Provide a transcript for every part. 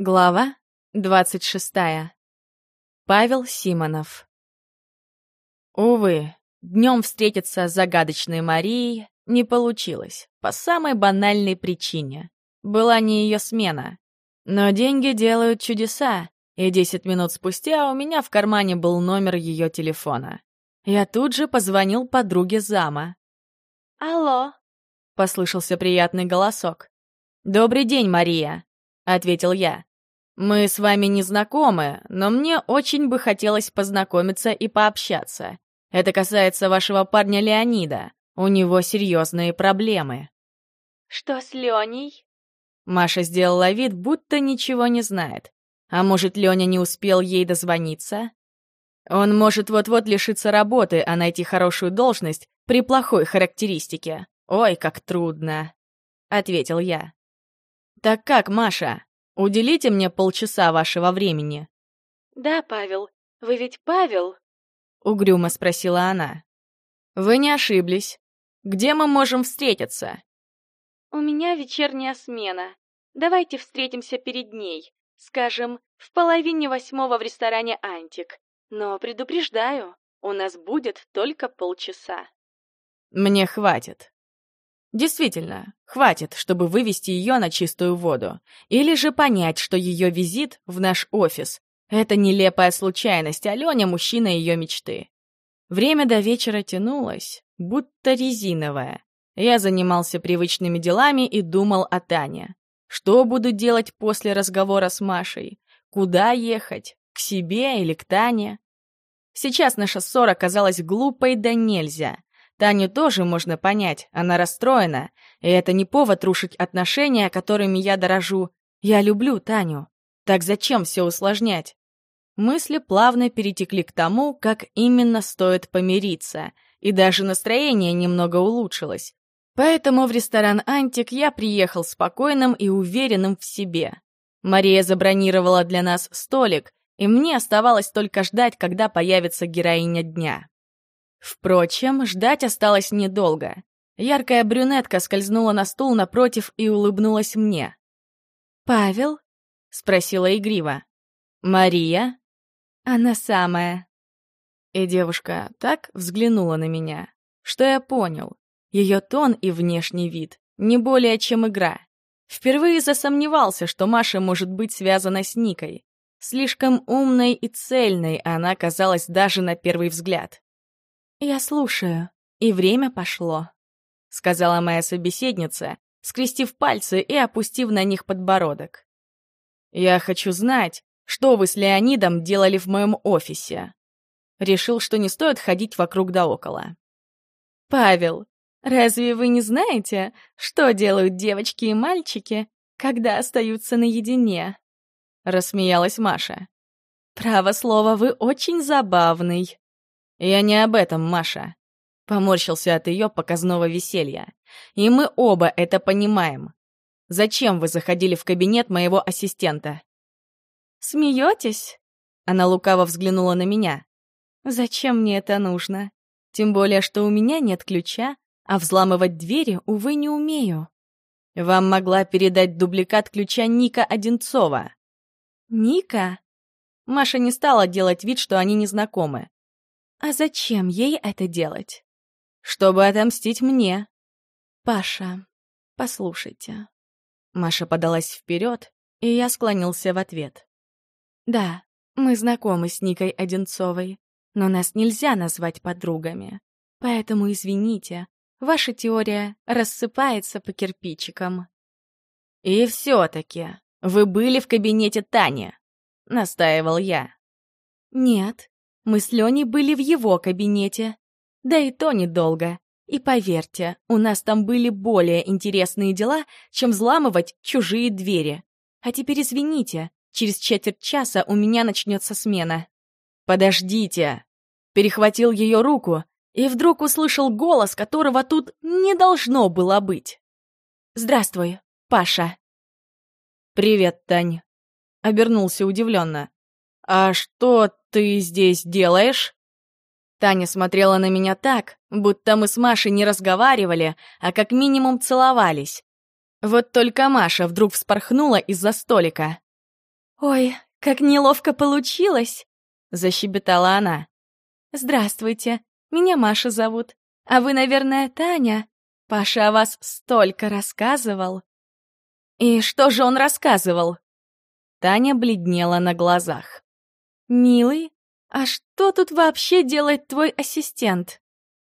Глава 26. Павел Симонов. Увы, днем встретиться с загадочной Марией не получилось, по самой банальной причине. Была не ее смена. Но деньги делают чудеса, и 10 минут спустя у меня в кармане был номер ее телефона. Я тут же позвонил подруге зама. «Алло», — послышался приятный голосок. «Добрый день, Мария», — ответил я. Мы с вами не знакомы, но мне очень бы хотелось познакомиться и пообщаться. Это касается вашего парня Леонида. У него серьезные проблемы. Что с Леней? Маша сделала вид, будто ничего не знает. А может, Леня не успел ей дозвониться? Он может вот-вот лишиться работы, а найти хорошую должность при плохой характеристике. Ой, как трудно, — ответил я. Так как, Маша? Уделите мне полчаса вашего времени». «Да, Павел. Вы ведь Павел?» — угрюмо спросила она. «Вы не ошиблись. Где мы можем встретиться?» «У меня вечерняя смена. Давайте встретимся перед ней. Скажем, в половине восьмого в ресторане «Антик». Но предупреждаю, у нас будет только полчаса». «Мне хватит», Действительно, хватит, чтобы вывести ее на чистую воду. Или же понять, что ее визит в наш офис — это нелепая случайность, а Леня — мужчина ее мечты. Время до вечера тянулось, будто резиновое. Я занимался привычными делами и думал о Тане. Что буду делать после разговора с Машей? Куда ехать? К себе или к Тане? Сейчас наша ссора казалась глупой да нельзя. Таню тоже можно понять, она расстроена, и это не повод рушить отношения, которыми я дорожу. Я люблю Таню. Так зачем все усложнять? Мысли плавно перетекли к тому, как именно стоит помириться, и даже настроение немного улучшилось. Поэтому в ресторан «Антик» я приехал спокойным и уверенным в себе. Мария забронировала для нас столик, и мне оставалось только ждать, когда появится героиня дня. Впрочем, ждать осталось недолго. Яркая брюнетка скользнула на стул напротив и улыбнулась мне. «Павел?» — спросила игриво. «Мария?» «Она самая». И девушка так взглянула на меня, что я понял. Ее тон и внешний вид не более чем игра. Впервые засомневался, что Маша может быть связана с Никой. Слишком умной и цельной она казалась даже на первый взгляд. «Я слушаю, и время пошло», — сказала моя собеседница, скрестив пальцы и опустив на них подбородок. «Я хочу знать, что вы с Леонидом делали в моем офисе». Решил, что не стоит ходить вокруг да около. «Павел, разве вы не знаете, что делают девочки и мальчики, когда остаются наедине?» Рассмеялась Маша. «Право слово, вы очень забавный». «Я не об этом, Маша», — поморщился от ее показного веселья. «И мы оба это понимаем. Зачем вы заходили в кабинет моего ассистента?» «Смеетесь?» Она лукаво взглянула на меня. «Зачем мне это нужно? Тем более, что у меня нет ключа, а взламывать двери, увы, не умею». «Вам могла передать дубликат ключа Ника Одинцова». «Ника?» Маша не стала делать вид, что они не знакомы. А зачем ей это делать? Чтобы отомстить мне. Паша, послушайте. Маша подалась вперед, и я склонился в ответ. Да, мы знакомы с Никой Одинцовой, но нас нельзя назвать подругами. Поэтому извините, ваша теория рассыпается по кирпичикам. И все-таки вы были в кабинете Тани, настаивал я. Нет, мы с Леней были в его кабинете. Да и то недолго. И поверьте, у нас там были более интересные дела, чем взламывать чужие двери. А теперь извините, через четверть часа у меня начнется смена. «Подождите!» Перехватил ее руку и вдруг услышал голос, которого тут не должно было быть. «Здравствуй, Паша!» «Привет, Тань!» Обернулся удивленно. «А что ты здесь делаешь?» Таня смотрела на меня так, будто мы с Машей не разговаривали, а как минимум целовались. Вот только Маша вдруг вспорхнула из-за столика. «Ой, как неловко получилось!» — защебетала она. «Здравствуйте, меня Маша зовут. А вы, наверное, Таня? Паша о вас столько рассказывал». «И что же он рассказывал?» Таня бледнела на глазах. «Милый, а что тут вообще делает твой ассистент?»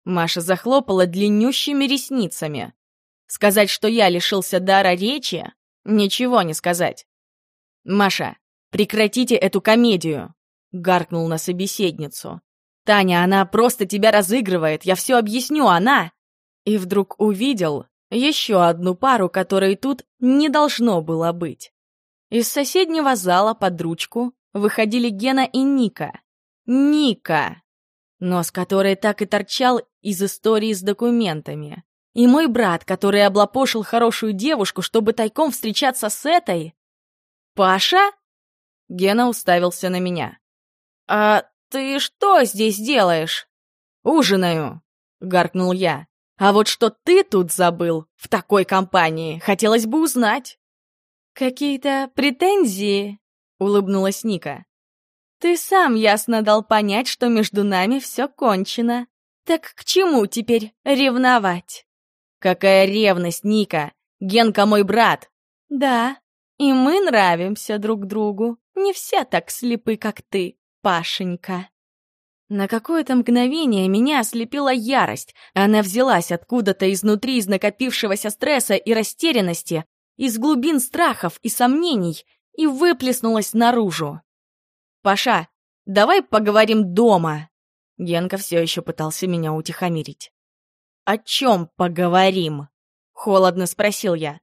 Маша захлопала длиннющими ресницами. Сказать, что я лишился дара речи? Ничего не сказать. «Маша, прекратите эту комедию!» — гаркнул на собеседницу. «Таня, она просто тебя разыгрывает, я все объясню, она...» И вдруг увидел еще одну пару, которой тут не должно было быть. Из соседнего зала под ручку выходили Гена и Ника. Ника! Нос которой так и торчал из истории с документами. И мой брат, который облапошил хорошую девушку, чтобы тайком встречаться с этой... «Паша?» Гена уставился на меня. «А ты что здесь делаешь?» «Ужинаю», — гаркнул я. «А вот что ты тут забыл в такой компании, хотелось бы узнать». «Какие-то претензии?» — улыбнулась Ника. «Ты сам ясно дал понять, что между нами все кончено. Так к чему теперь ревновать?» «Какая ревность, Ника! Генка мой брат!» «Да, и мы нравимся друг другу. Не все так слепы, как ты, Пашенька». На какое-то мгновение меня ослепила ярость. Она взялась откуда-то изнутри из накопившегося стресса и растерянности, из глубин страхов и сомнений и выплеснулась наружу. «Паша, давай поговорим дома!» Генка все еще пытался меня утихомирить. «О чем поговорим?» — холодно спросил я.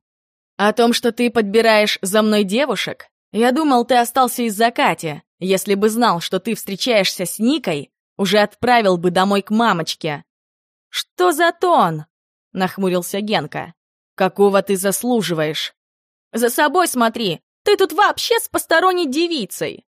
«О том, что ты подбираешь за мной девушек? Я думал, ты остался из-за Кати. Если бы знал, что ты встречаешься с Никой, уже отправил бы домой к мамочке». «Что за тон?» — нахмурился Генка. Какого ты заслуживаешь? За собой смотри, ты тут вообще с посторонней девицей.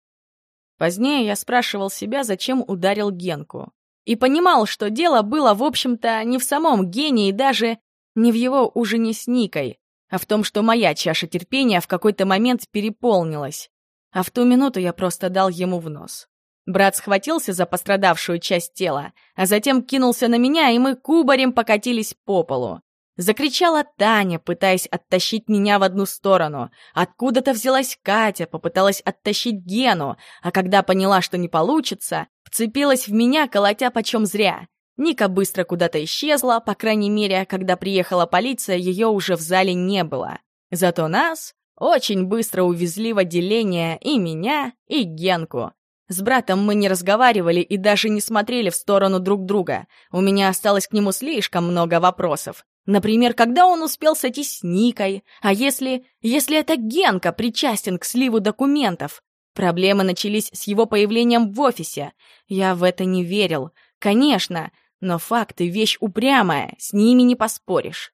Позднее я спрашивал себя, зачем ударил Генку. И понимал, что дело было, в общем-то, не в самом гении, даже не в его ужине с Никой, а в том, что моя чаша терпения в какой-то момент переполнилась. А в ту минуту я просто дал ему в нос. Брат схватился за пострадавшую часть тела, а затем кинулся на меня, и мы кубарем покатились по полу. Закричала Таня, пытаясь оттащить меня в одну сторону. Откуда-то взялась Катя, попыталась оттащить Гену, а когда поняла, что не получится, вцепилась в меня, колотя почем зря. Ника быстро куда-то исчезла, по крайней мере, когда приехала полиция, ее уже в зале не было. Зато нас очень быстро увезли в отделение и меня, и Генку. С братом мы не разговаривали и даже не смотрели в сторону друг друга. У меня осталось к нему слишком много вопросов. Например, когда он успел сойти с Никой? А если... если это Генка причастен к сливу документов? Проблемы начались с его появлением в офисе. Я в это не верил. Конечно, но факты — вещь упрямая, с ними не поспоришь.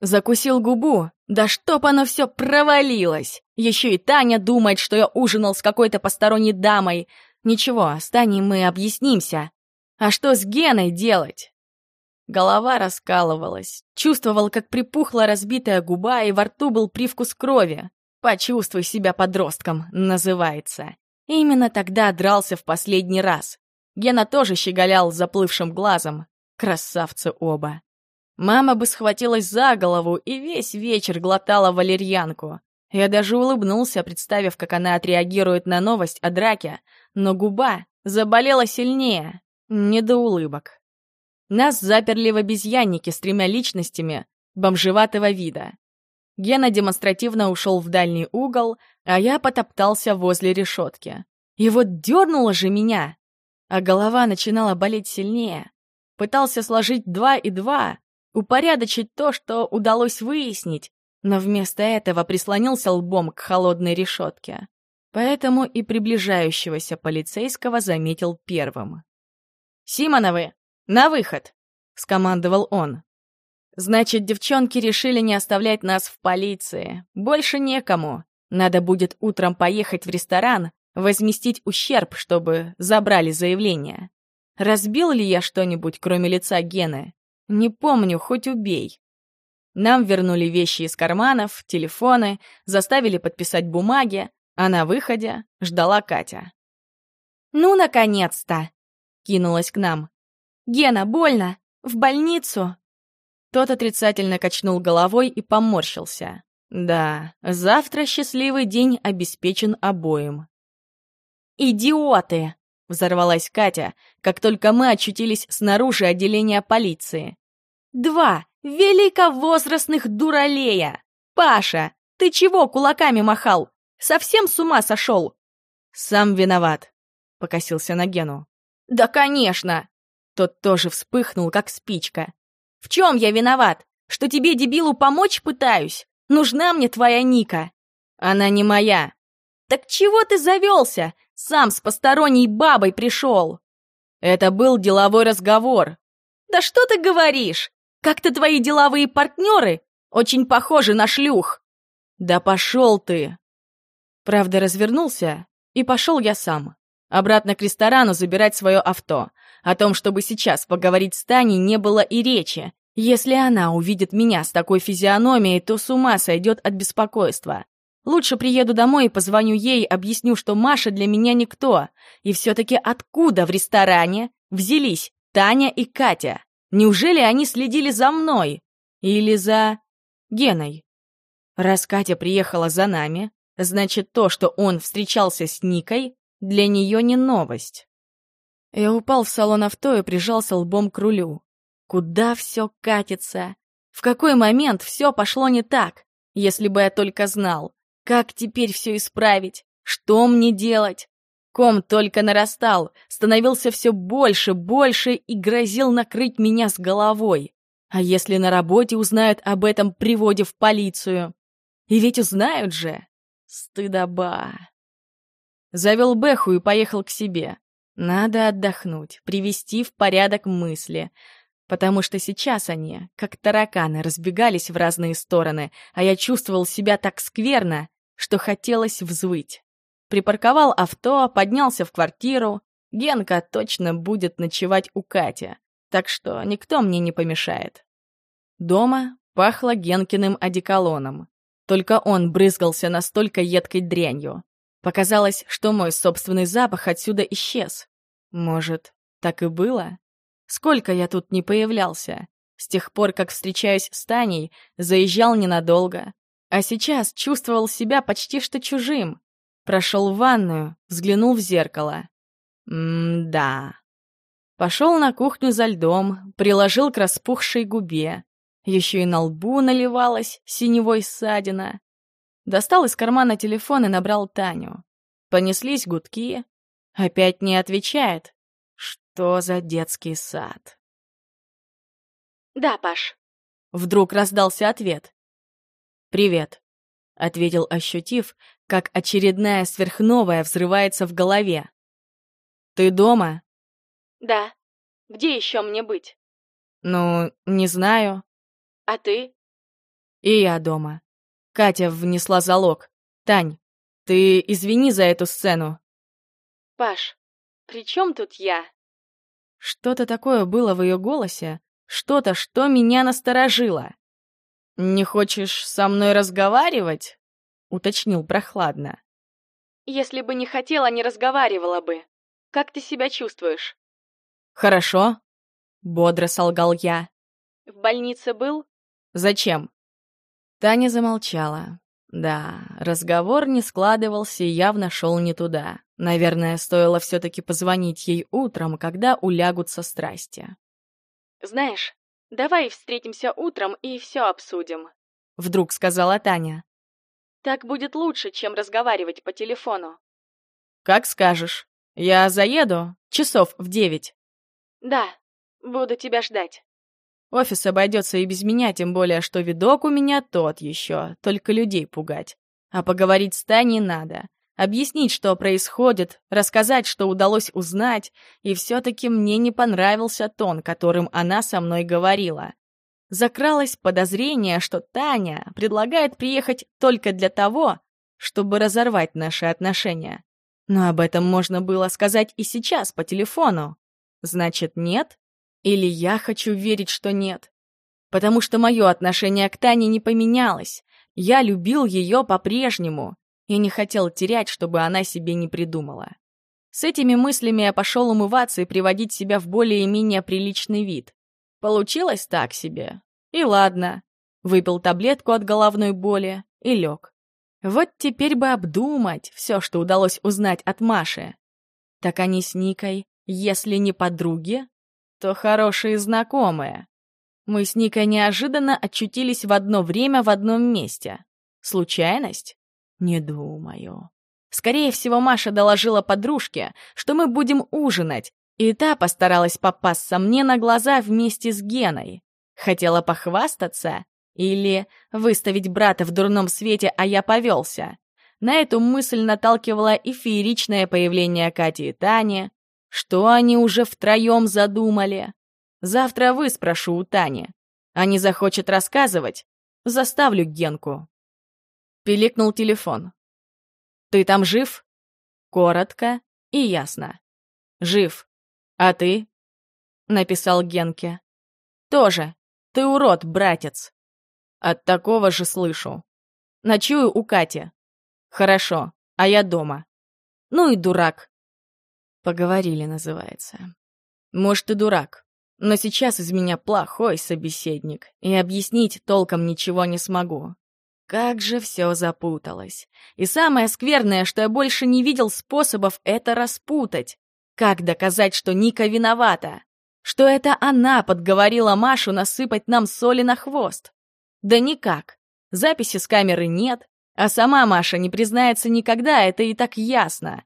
Закусил губу. Да чтоб оно все провалилось! Еще и Таня думает, что я ужинал с какой-то посторонней дамой. Ничего, с Таней мы объяснимся. А что с Геной делать? Голова раскалывалась. Чувствовал, как припухла разбитая губа, и во рту был привкус крови. «Почувствуй себя подростком» называется. И именно тогда дрался в последний раз. Гена тоже щеголял заплывшим глазом. Красавцы оба. Мама бы схватилась за голову и весь вечер глотала валерьянку. Я даже улыбнулся, представив, как она отреагирует на новость о драке, но губа заболела сильнее. Не до улыбок. Нас заперли в обезьяннике с тремя личностями бомжеватого вида. Гена демонстративно ушел в дальний угол, а я потоптался возле решетки. И вот дернуло же меня, а голова начинала болеть сильнее. Пытался сложить два и два, упорядочить то, что удалось выяснить, но вместо этого прислонился лбом к холодной решетке. Поэтому и приближающегося полицейского заметил первым. «Симоновы, «На выход!» — скомандовал он. «Значит, девчонки решили не оставлять нас в полиции. Больше некому. Надо будет утром поехать в ресторан, возместить ущерб, чтобы забрали заявление. Разбил ли я что-нибудь, кроме лица Гены? Не помню, хоть убей. Нам вернули вещи из карманов, телефоны, заставили подписать бумаги, а на выходе ждала Катя. «Ну, наконец-то!» — кинулась к нам. «Гена, больно! В больницу!» Тот отрицательно качнул головой и поморщился. Да, завтра счастливый день обеспечен обоим. «Идиоты!» — взорвалась Катя, как только мы очутились снаружи отделения полиции. «Два великовозрастных дуралея! Паша, ты чего кулаками махал? Совсем с ума сошел?» «Сам виноват», — покосился на Гену. «Да, конечно!» Тот тоже вспыхнул, как спичка. «В чем я виноват? Что тебе, дебилу, помочь пытаюсь? Нужна мне твоя Ника!» «Она не моя!» «Так чего ты завелся? Сам с посторонней бабой пришел!» «Это был деловой разговор!» «Да что ты говоришь? Как-то твои деловые партнеры очень похожи на шлюх!» «Да пошел ты!» Правда, развернулся, и пошел я сам. Обратно к ресторану забирать свое авто. О том, чтобы сейчас поговорить с Таней, не было и речи. Если она увидит меня с такой физиономией, то с ума сойдет от беспокойства. Лучше приеду домой и позвоню ей, объясню, что Маша для меня никто. И все-таки откуда в ресторане взялись Таня и Катя? Неужели они следили за мной? Или за... Геной? Раз Катя приехала за нами, значит, то, что он встречался с Никой, для нее не новость. Я упал в салон авто и прижался лбом к рулю. Куда все катится? В какой момент все пошло не так? Если бы я только знал, как теперь все исправить? Что мне делать? Ком только нарастал, становился все больше, больше и грозил накрыть меня с головой. А если на работе узнают об этом приводе в полицию? И ведь узнают же. Стыдоба. Завел Бэху и поехал к себе. Надо отдохнуть, привести в порядок мысли потому что сейчас они, как тараканы, разбегались в разные стороны, а я чувствовал себя так скверно, что хотелось взвыть. Припарковал авто, поднялся в квартиру. Генка точно будет ночевать у Кати, так что никто мне не помешает. Дома пахло Генкиным одеколоном. Только он брызгался настолько едкой дрянью. Показалось, что мой собственный запах отсюда исчез. Может, так и было? Сколько я тут не появлялся. С тех пор, как встречаюсь с Таней, заезжал ненадолго. А сейчас чувствовал себя почти что чужим. Прошел в ванную, взглянул в зеркало. М-да. Пошел на кухню за льдом, приложил к распухшей губе. Еще и на лбу наливалась синевой ссадина. Достал из кармана телефон и набрал Таню. Понеслись гудки. Опять не отвечает. Что за детский сад? «Да, Паш». Вдруг раздался ответ. «Привет», — ответил, ощутив, как очередная сверхновая взрывается в голове. «Ты дома?» «Да. Где еще мне быть?» «Ну, не знаю». «А ты?» «И я дома. Катя внесла залог. Тань, ты извини за эту сцену». «Паш, при чем тут я?» Что-то такое было в ее голосе, что-то, что меня насторожило. «Не хочешь со мной разговаривать?» — уточнил прохладно. «Если бы не хотела, не разговаривала бы. Как ты себя чувствуешь?» «Хорошо», — бодро солгал я. «В больнице был?» «Зачем?» Таня замолчала. Да, разговор не складывался и явно шел не туда. Наверное, стоило все-таки позвонить ей утром, когда улягутся страсти. «Знаешь, давай встретимся утром и все обсудим», — вдруг сказала Таня. «Так будет лучше, чем разговаривать по телефону». «Как скажешь. Я заеду часов в девять». «Да, буду тебя ждать». Офис обойдется и без меня, тем более, что видок у меня тот еще, только людей пугать. А поговорить с Таней надо. Объяснить, что происходит, рассказать, что удалось узнать, и все-таки мне не понравился тон, которым она со мной говорила. Закралось подозрение, что Таня предлагает приехать только для того, чтобы разорвать наши отношения. Но об этом можно было сказать и сейчас по телефону. Значит, нет? Или я хочу верить, что нет. Потому что мое отношение к Тане не поменялось. Я любил ее по-прежнему. и не хотел терять, чтобы она себе не придумала. С этими мыслями я пошел умываться и приводить себя в более-менее приличный вид. Получилось так себе. И ладно. Выпил таблетку от головной боли и лег. Вот теперь бы обдумать все, что удалось узнать от Маши. Так они с Никой, если не подруги, то хорошие знакомые. Мы с Никой неожиданно очутились в одно время в одном месте. Случайность? Не думаю. Скорее всего, Маша доложила подружке, что мы будем ужинать, и та постаралась попасться мне на глаза вместе с Геной. Хотела похвастаться или выставить брата в дурном свете, а я повелся. На эту мысль наталкивало и фееричное появление Кати и Тани. Что они уже втроем задумали? Завтра выспрошу у Тани. Не захочет рассказывать? Заставлю Генку. Пиликнул телефон. «Ты там жив?» Коротко и ясно. «Жив. А ты?» Написал Генке. «Тоже. Ты урод, братец». От такого же слышу. Ночую у Кати. Хорошо, а я дома. Ну и дурак. Поговорили, называется. Может, и дурак. Но сейчас из меня плохой собеседник, и объяснить толком ничего не смогу. Как же все запуталось. И самое скверное, что я больше не видел способов это распутать. Как доказать, что Ника виновата? Что это она подговорила Машу насыпать нам соли на хвост? Да никак. Записи с камеры нет, а сама Маша не признается никогда, это и так ясно.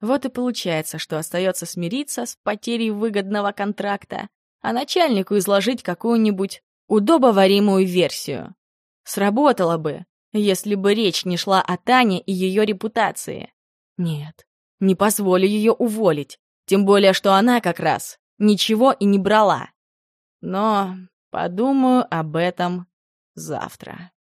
Вот и получается, что остается смириться с потерей выгодного контракта, а начальнику изложить какую-нибудь удобоваримую версию. Сработало бы, если бы речь не шла о Тане и ее репутации. Нет, не позволю ее уволить, тем более, что она как раз ничего и не брала. Но подумаю об этом завтра.